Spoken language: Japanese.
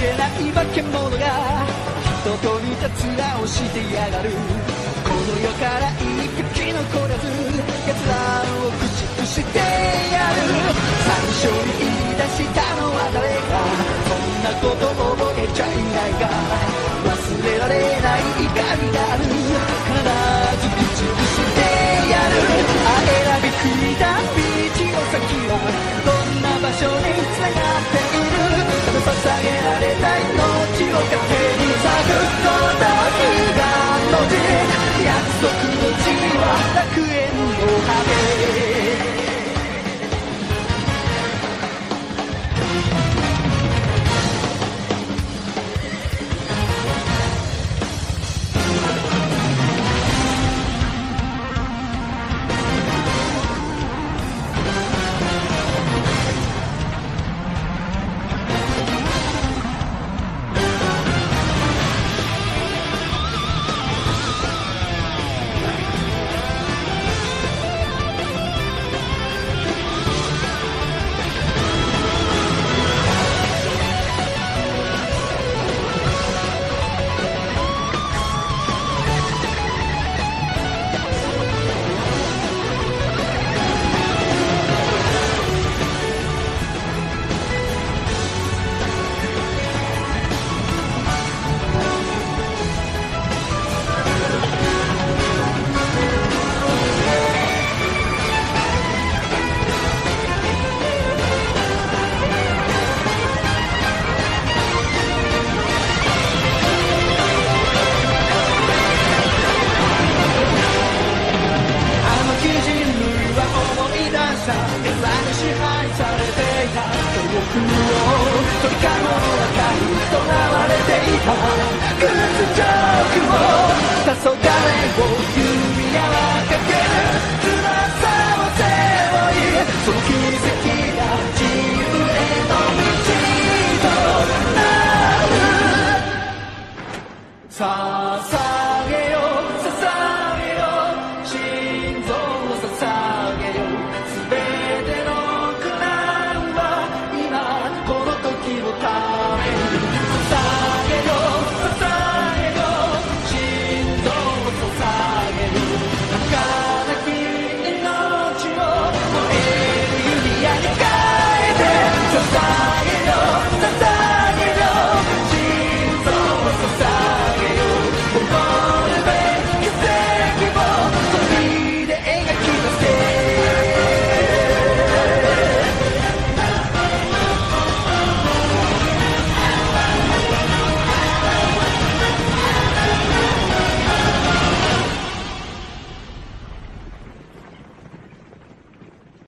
れない化け物がどこにた面をしてやがる。この世から一匹残らず奴らを口約束の地は楽園の果支配されていた遠くを鳥かごの中に囚われていた屈辱ズジョークを黄昏を指輪はかける翼を背負いその奇跡が自由への道となるさあさあ